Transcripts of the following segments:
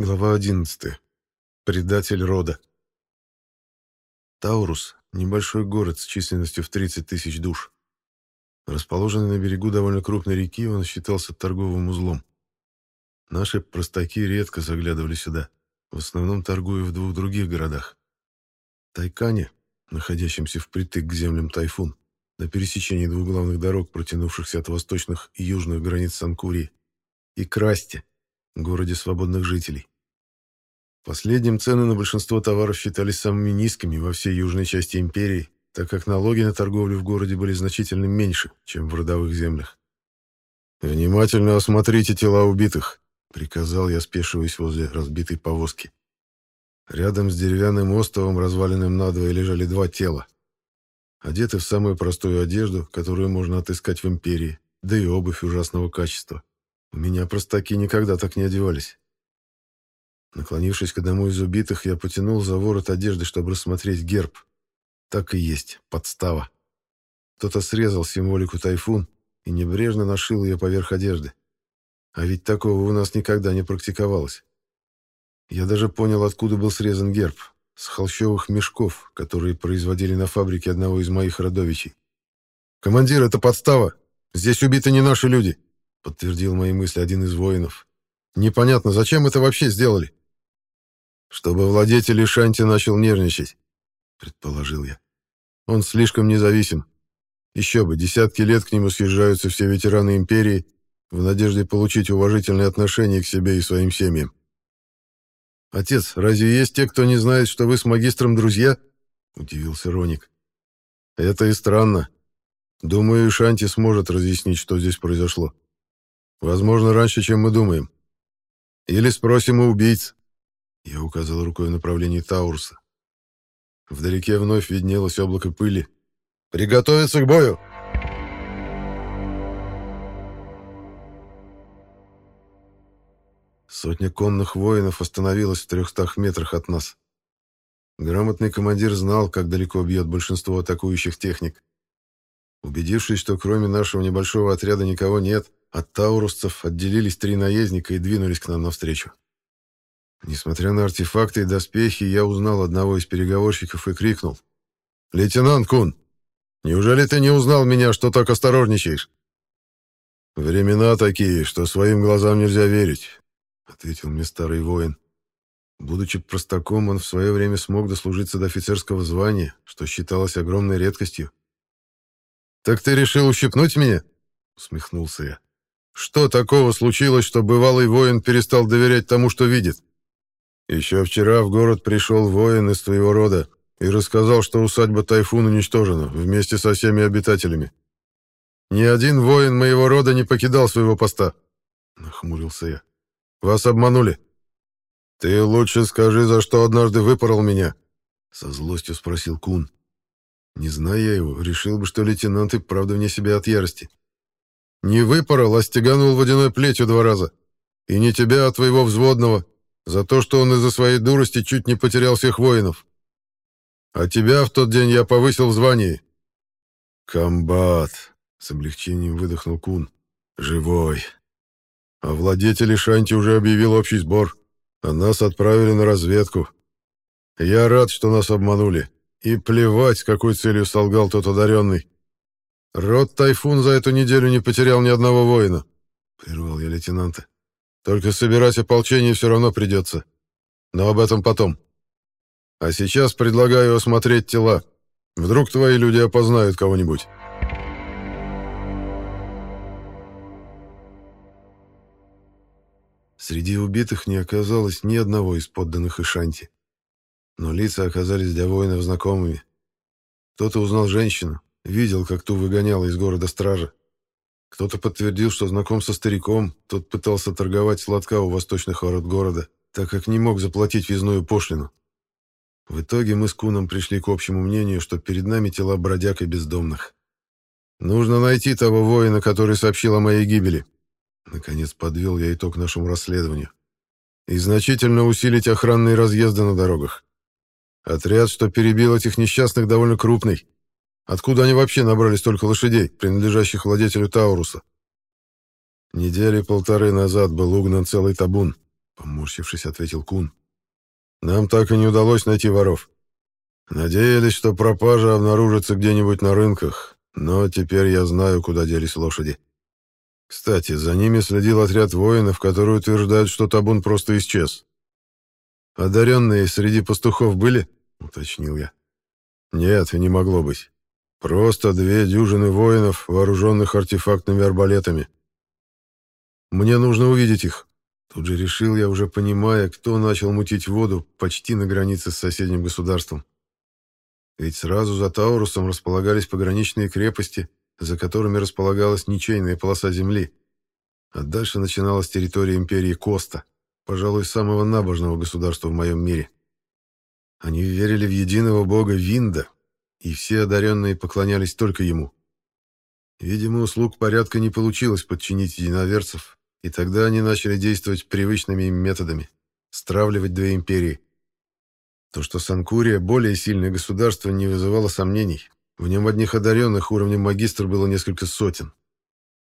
Глава 11. Предатель рода. Таурус – небольшой город с численностью в 30 тысяч душ. Расположенный на берегу довольно крупной реки, он считался торговым узлом. Наши простаки редко заглядывали сюда, в основном торгуя в двух других городах. Тайкане, находящемся впритык к землям Тайфун, на пересечении двух главных дорог, протянувшихся от восточных и южных границ Санкурии, и Красте, городе свободных жителей. Последним цены на большинство товаров считались самыми низкими во всей южной части империи, так как налоги на торговлю в городе были значительно меньше, чем в родовых землях. «Внимательно осмотрите тела убитых», — приказал я, спешиваясь возле разбитой повозки. Рядом с деревянным островом, разваленным надвое, лежали два тела. Одеты в самую простую одежду, которую можно отыскать в империи, да и обувь ужасного качества. У меня простаки никогда так не одевались. Наклонившись к одному из убитых, я потянул за ворот одежды, чтобы рассмотреть герб. Так и есть, подстава. Кто-то срезал символику тайфун и небрежно нашил ее поверх одежды. А ведь такого у нас никогда не практиковалось. Я даже понял, откуда был срезан герб. С холщовых мешков, которые производили на фабрике одного из моих родовичей. «Командир, это подстава! Здесь убиты не наши люди!» Подтвердил мои мысли один из воинов. Непонятно, зачем это вообще сделали? Чтобы владетель Шанти начал нервничать, предположил я. Он слишком независим. Еще бы, десятки лет к нему съезжаются все ветераны империи в надежде получить уважительное отношение к себе и своим семьям. «Отец, разве есть те, кто не знает, что вы с магистром друзья?» — удивился Роник. «Это и странно. Думаю, Шанти сможет разъяснить, что здесь произошло. Возможно, раньше, чем мы думаем. Или спросим у убийц. Я указал рукой в направлении Тауруса. Вдалеке вновь виднелось облако пыли. «Приготовиться к бою!» Сотня конных воинов остановилась в трехстах метрах от нас. Грамотный командир знал, как далеко бьет большинство атакующих техник. Убедившись, что кроме нашего небольшого отряда никого нет, от таурусцев отделились три наездника и двинулись к нам навстречу. Несмотря на артефакты и доспехи, я узнал одного из переговорщиков и крикнул. «Лейтенант Кун, неужели ты не узнал меня, что так осторожничаешь?» «Времена такие, что своим глазам нельзя верить», — ответил мне старый воин. Будучи простаком, он в свое время смог дослужиться до офицерского звания, что считалось огромной редкостью. «Так ты решил ущипнуть меня?» — усмехнулся я. Что такого случилось, что бывалый воин перестал доверять тому, что видит? Еще вчера в город пришел воин из твоего рода и рассказал, что усадьба Тайфун уничтожена вместе со всеми обитателями. Ни один воин моего рода не покидал своего поста. Нахмурился я. Вас обманули. Ты лучше скажи, за что однажды выпорол меня. Со злостью спросил Кун. Не зная его, решил бы, что лейтенант и правда вне себя от ярости. Не выпорол, а стеганул водяной плетью два раза. И не тебя, а твоего взводного, за то, что он из-за своей дурости чуть не потерял всех воинов. А тебя в тот день я повысил в звании. Комбат, с облегчением выдохнул Кун. Живой. А владетель Шанти уже объявил общий сбор, а нас отправили на разведку. Я рад, что нас обманули. И плевать, с какой целью солгал тот одаренный. «Род Тайфун за эту неделю не потерял ни одного воина», — прервал я лейтенанта. «Только собирать ополчение все равно придется. Но об этом потом. А сейчас предлагаю осмотреть тела. Вдруг твои люди опознают кого-нибудь». Среди убитых не оказалось ни одного из подданных Ишанти. Но лица оказались для воинов знакомыми. Кто-то узнал женщину, Видел, как ту выгоняла из города стража. Кто-то подтвердил, что знаком со стариком, тот пытался торговать сладка у восточных ворот города, так как не мог заплатить визную пошлину. В итоге мы с Куном пришли к общему мнению, что перед нами тела бродяг и бездомных. Нужно найти того воина, который сообщил о моей гибели. Наконец подвел я итог нашему расследованию. И значительно усилить охранные разъезды на дорогах. Отряд, что перебил этих несчастных, довольно крупный. Откуда они вообще набрали столько лошадей, принадлежащих владетелю Тауруса? Недели полторы назад был угнан целый табун, поморщившись, ответил Кун. Нам так и не удалось найти воров. Надеялись, что пропажа обнаружится где-нибудь на рынках, но теперь я знаю, куда делись лошади. Кстати, за ними следил отряд воинов, которые утверждают, что табун просто исчез. «Одаренные среди пастухов были?» — уточнил я. «Нет, не могло быть. Просто две дюжины воинов, вооруженных артефактными арбалетами. Мне нужно увидеть их». Тут же решил я, уже понимая, кто начал мутить воду почти на границе с соседним государством. Ведь сразу за Таурусом располагались пограничные крепости, за которыми располагалась ничейная полоса земли. А дальше начиналась территория империи Коста, пожалуй, самого набожного государства в моем мире. Они верили в единого бога Винда, и все одаренные поклонялись только ему. Видимо, услуг порядка не получилось подчинить единоверцев, и тогда они начали действовать привычными им методами — стравливать две империи. То, что Санкурия — более сильное государство, не вызывало сомнений. В нем одних одаренных уровнем магистр было несколько сотен.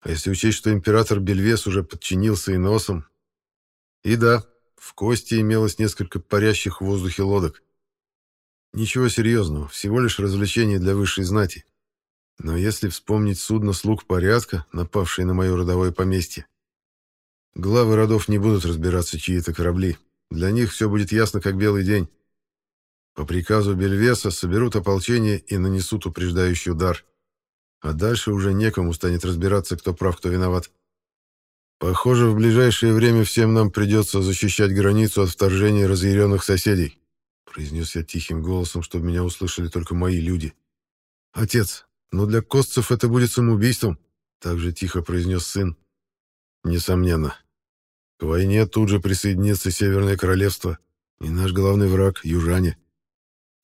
А если учесть, что император Бельвес уже подчинился и носом... И да, в Кости имелось несколько парящих в воздухе лодок. Ничего серьезного, всего лишь развлечение для высшей знати. Но если вспомнить судно слуг порядка, напавшие на мое родовое поместье, главы родов не будут разбираться, чьи это корабли. Для них все будет ясно, как белый день. По приказу Бельвеса соберут ополчение и нанесут упреждающий удар. А дальше уже некому станет разбираться, кто прав, кто виноват. Похоже, в ближайшее время всем нам придется защищать границу от вторжения разъяренных соседей произнес я тихим голосом, чтобы меня услышали только мои люди. «Отец, но для костцев это будет самоубийством», — также тихо произнес сын. «Несомненно. К войне тут же присоединится Северное Королевство и наш главный враг — южане.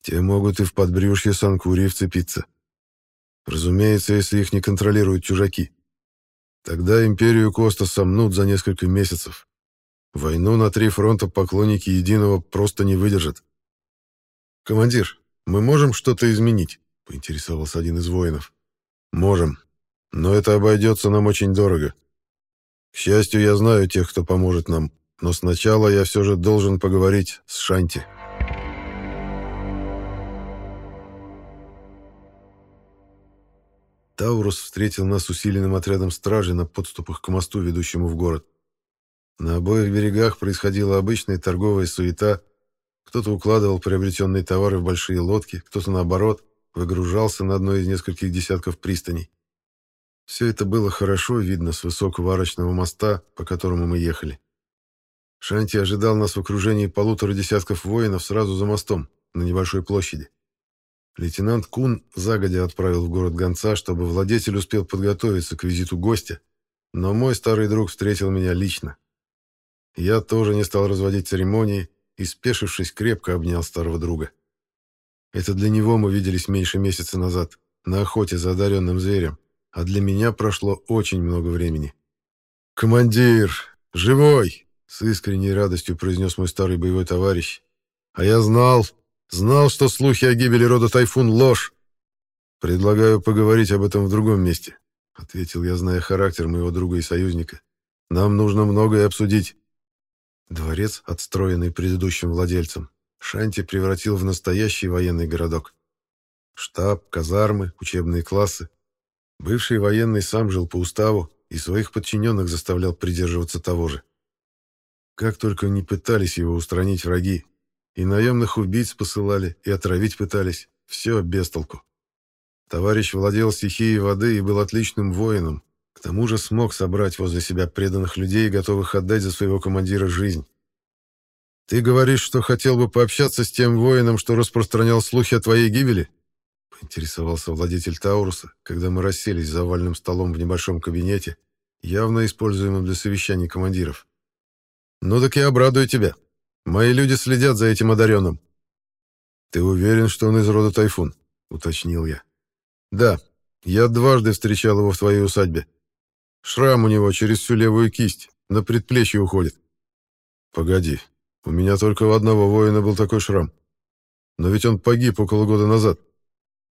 Те могут и в подбрюшье Санкурии вцепиться. Разумеется, если их не контролируют чужаки. Тогда империю Коста сомнут за несколько месяцев. Войну на три фронта поклонники Единого просто не выдержат. «Командир, мы можем что-то изменить?» — поинтересовался один из воинов. «Можем. Но это обойдется нам очень дорого. К счастью, я знаю тех, кто поможет нам, но сначала я все же должен поговорить с Шанти». Таурус встретил нас усиленным отрядом стражи на подступах к мосту, ведущему в город. На обоих берегах происходила обычная торговая суета — кто-то укладывал приобретенные товары в большие лодки, кто-то, наоборот, выгружался на одной из нескольких десятков пристаней. Все это было хорошо видно с высокого арочного моста, по которому мы ехали. Шанти ожидал нас в окружении полутора десятков воинов сразу за мостом, на небольшой площади. Лейтенант Кун загодя отправил в город гонца, чтобы владетель успел подготовиться к визиту гостя, но мой старый друг встретил меня лично. Я тоже не стал разводить церемонии, и, спешившись, крепко обнял старого друга. Это для него мы виделись меньше месяца назад, на охоте за одаренным зверем, а для меня прошло очень много времени. «Командир! Живой!» — с искренней радостью произнес мой старый боевой товарищ. «А я знал, знал, что слухи о гибели рода Тайфун — ложь. Предлагаю поговорить об этом в другом месте», — ответил я, зная характер моего друга и союзника. «Нам нужно многое обсудить». Дворец, отстроенный предыдущим владельцем, Шанти превратил в настоящий военный городок. Штаб, казармы, учебные классы. Бывший военный сам жил по уставу и своих подчиненных заставлял придерживаться того же. Как только не пытались его устранить враги, и наемных убийц посылали, и отравить пытались, все без толку. Товарищ владел стихией воды и был отличным воином, к тому же смог собрать возле себя преданных людей, готовых отдать за своего командира жизнь. «Ты говоришь, что хотел бы пообщаться с тем воином, что распространял слухи о твоей гибели?» — поинтересовался владетель Тауруса, когда мы расселись за овальным столом в небольшом кабинете, явно используемым для совещаний командиров. «Ну так я обрадую тебя. Мои люди следят за этим одаренным». «Ты уверен, что он из рода Тайфун?» — уточнил я. «Да, я дважды встречал его в твоей усадьбе. Шрам у него через всю левую кисть, на предплечье уходит. Погоди, у меня только у одного воина был такой шрам. Но ведь он погиб около года назад.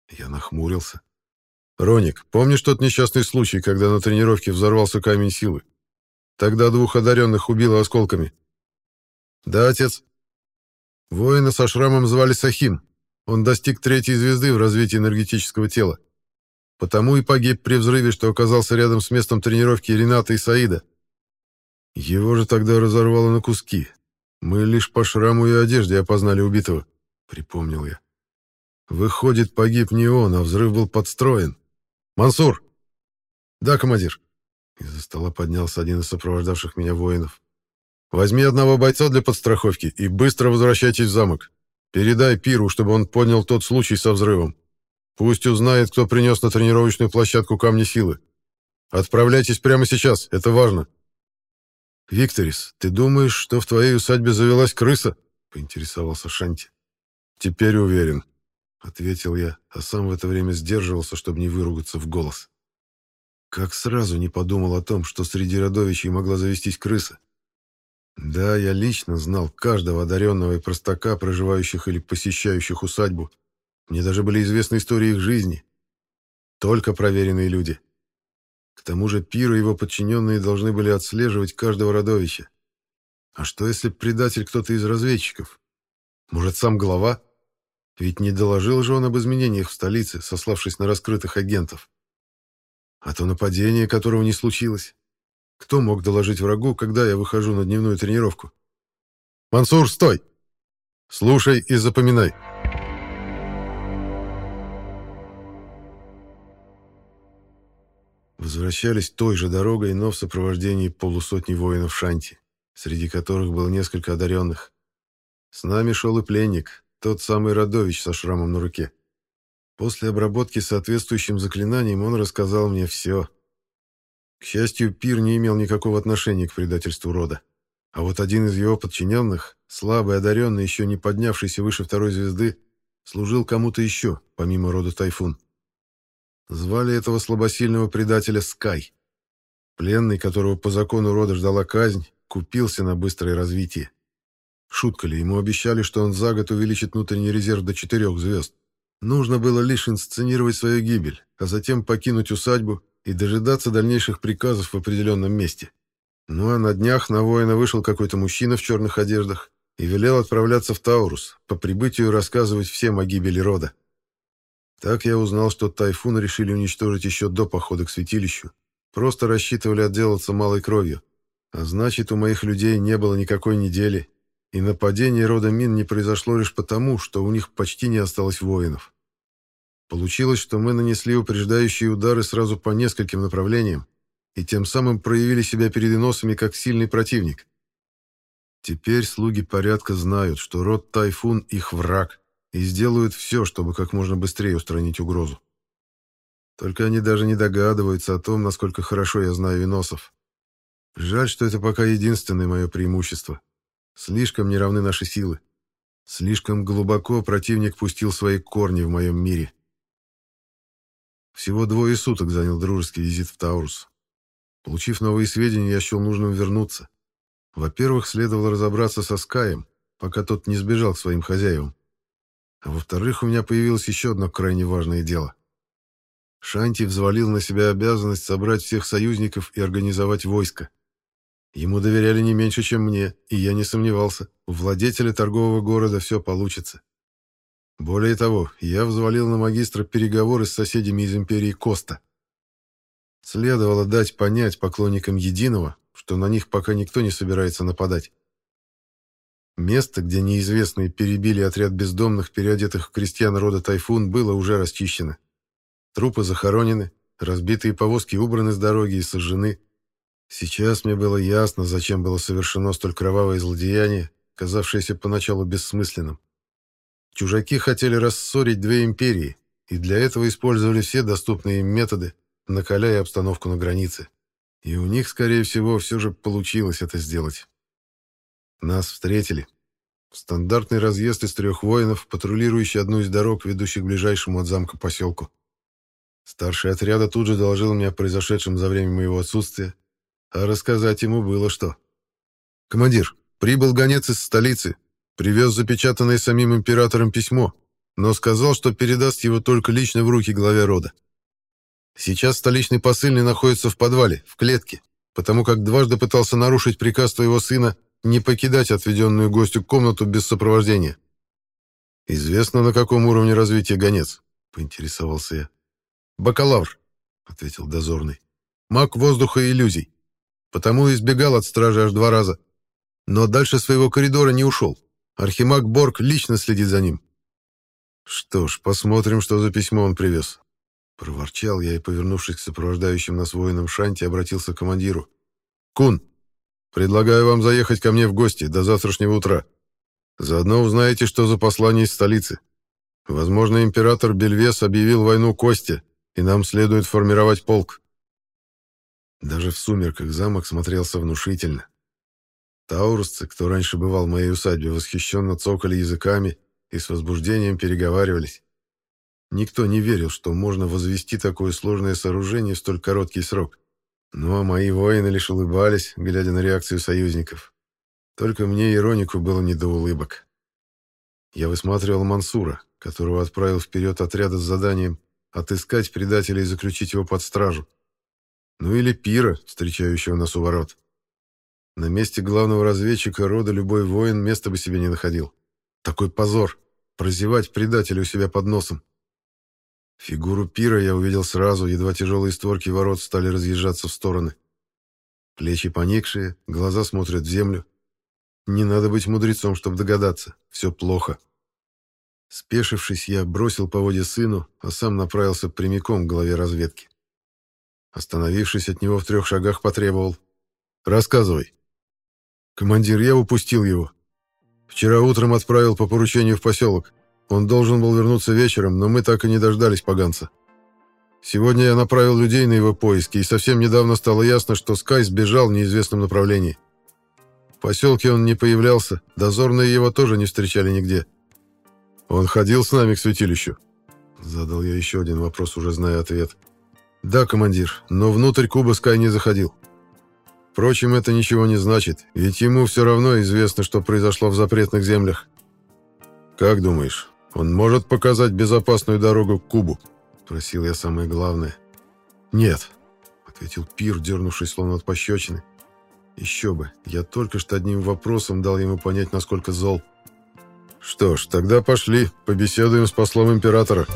Я нахмурился. Роник, помнишь тот несчастный случай, когда на тренировке взорвался камень силы? Тогда двух одаренных убило осколками. Да, отец. Воина со шрамом звали Сахим. Он достиг третьей звезды в развитии энергетического тела. Потому и погиб при взрыве, что оказался рядом с местом тренировки Рената и Саида. Его же тогда разорвало на куски. Мы лишь по шраму и одежде опознали убитого, припомнил я. Выходит, погиб не он, а взрыв был подстроен. Мансур! Да, командир. Из-за стола поднялся один из сопровождавших меня воинов. Возьми одного бойца для подстраховки и быстро возвращайтесь в замок. Передай Пиру, чтобы он понял тот случай со взрывом. Пусть узнает, кто принес на тренировочную площадку камни силы. Отправляйтесь прямо сейчас, это важно. Викторис, ты думаешь, что в твоей усадьбе завелась крыса? Поинтересовался Шанти. Теперь уверен, ответил я, а сам в это время сдерживался, чтобы не выругаться в голос. Как сразу не подумал о том, что среди родовичей могла завестись крыса. Да, я лично знал каждого одаренного и простака, проживающих или посещающих усадьбу, мне даже были известны истории их жизни. Только проверенные люди. К тому же Пир и его подчиненные должны были отслеживать каждого родовища. А что, если предатель кто-то из разведчиков? Может, сам глава? Ведь не доложил же он об изменениях в столице, сославшись на раскрытых агентов. А то нападение, которого не случилось. Кто мог доложить врагу, когда я выхожу на дневную тренировку? «Мансур, стой! Слушай и запоминай!» Возвращались той же дорогой, но в сопровождении полусотни воинов Шанти, среди которых было несколько одаренных. С нами шел и пленник, тот самый Радович со шрамом на руке. После обработки соответствующим заклинанием он рассказал мне все. К счастью, Пир не имел никакого отношения к предательству рода. А вот один из его подчиненных, слабый одаренный, еще не поднявшийся выше второй звезды, служил кому-то еще, помимо рода Тайфун. Звали этого слабосильного предателя Скай. Пленный, которого по закону рода ждала казнь, купился на быстрое развитие. Шутка ли, ему обещали, что он за год увеличит внутренний резерв до четырех звезд. Нужно было лишь инсценировать свою гибель, а затем покинуть усадьбу и дожидаться дальнейших приказов в определенном месте. Ну а на днях на воина вышел какой-то мужчина в черных одеждах и велел отправляться в Таурус, по прибытию рассказывать всем о гибели рода. Так я узнал, что тайфун решили уничтожить еще до похода к святилищу. Просто рассчитывали отделаться малой кровью. А значит, у моих людей не было никакой недели, и нападение рода Мин не произошло лишь потому, что у них почти не осталось воинов. Получилось, что мы нанесли упреждающие удары сразу по нескольким направлениям, и тем самым проявили себя перед иносами как сильный противник. Теперь слуги порядка знают, что род Тайфун — их враг, и сделают все, чтобы как можно быстрее устранить угрозу. Только они даже не догадываются о том, насколько хорошо я знаю Виносов. Жаль, что это пока единственное мое преимущество. Слишком неравны наши силы. Слишком глубоко противник пустил свои корни в моем мире. Всего двое суток занял дружеский визит в Таурус. Получив новые сведения, я счел нужным вернуться. Во-первых, следовало разобраться со Скаем, пока тот не сбежал к своим хозяевам. А во-вторых, у меня появилось еще одно крайне важное дело. Шанти взвалил на себя обязанность собрать всех союзников и организовать войско. Ему доверяли не меньше, чем мне, и я не сомневался, у владетеля торгового города все получится. Более того, я взвалил на магистра переговоры с соседями из империи Коста. Следовало дать понять поклонникам Единого, что на них пока никто не собирается нападать. Место, где неизвестные перебили отряд бездомных, переодетых в крестьян рода Тайфун, было уже расчищено. Трупы захоронены, разбитые повозки убраны с дороги и сожжены. Сейчас мне было ясно, зачем было совершено столь кровавое злодеяние, казавшееся поначалу бессмысленным. Чужаки хотели рассорить две империи, и для этого использовали все доступные им методы, накаляя обстановку на границе. И у них, скорее всего, все же получилось это сделать. Нас встретили. Стандартный разъезд из трех воинов, патрулирующий одну из дорог, ведущих к ближайшему от замка поселку. Старший отряда тут же доложил мне о произошедшем за время моего отсутствия, а рассказать ему было что. «Командир, прибыл гонец из столицы, привез запечатанное самим императором письмо, но сказал, что передаст его только лично в руки главе рода. Сейчас столичный посыльный находится в подвале, в клетке, потому как дважды пытался нарушить приказ твоего сына не покидать отведенную гостю комнату без сопровождения. «Известно, на каком уровне развития гонец?» — поинтересовался я. «Бакалавр», — ответил дозорный. «Маг воздуха и иллюзий. Потому избегал от стражи аж два раза. Но дальше своего коридора не ушел. Архимаг Борг лично следит за ним». «Что ж, посмотрим, что за письмо он привез». Проворчал я и, повернувшись к сопровождающим нас воинам Шанти, обратился к командиру. «Кун, предлагаю вам заехать ко мне в гости до завтрашнего утра. Заодно узнаете, что за послание из столицы. Возможно, император Бельвес объявил войну Косте, и нам следует формировать полк. Даже в сумерках замок смотрелся внушительно. Таурусцы, кто раньше бывал в моей усадьбе, восхищенно цокали языками и с возбуждением переговаривались. Никто не верил, что можно возвести такое сложное сооружение в столь короткий срок. Ну а мои воины лишь улыбались, глядя на реакцию союзников. Только мне, иронику, было не до улыбок. Я высматривал Мансура, которого отправил вперед отряда с заданием отыскать предателя и заключить его под стражу. Ну или Пира, встречающего нас у ворот. На месте главного разведчика рода любой воин места бы себе не находил. Такой позор — прозевать предателя у себя под носом. Фигуру Пира я увидел сразу, едва тяжелые створки ворот стали разъезжаться в стороны. Плечи поникшие, глаза смотрят в землю, не надо быть мудрецом, чтобы догадаться. Все плохо. Спешившись, я бросил поводья сыну, а сам направился прямиком к главе разведки. Остановившись от него в трех шагах, потребовал. «Рассказывай». «Командир, я упустил его. Вчера утром отправил по поручению в поселок. Он должен был вернуться вечером, но мы так и не дождались поганца. Сегодня я направил людей на его поиски, и совсем недавно стало ясно, что Скай сбежал в неизвестном направлении. В поселке он не появлялся, дозорные его тоже не встречали нигде. Он ходил с нами к святилищу. Задал я еще один вопрос, уже зная ответ. Да, командир, но внутрь куба Скай не заходил. Впрочем, это ничего не значит, ведь ему все равно известно, что произошло в запретных землях. Как думаешь, он может показать безопасную дорогу к кубу? Спросил я самое главное. Нет, ответил Пир, дернувшись словно от пощечины. Еще бы, я только что одним вопросом дал ему понять, насколько зол. Что ж, тогда пошли, побеседуем с послом императора.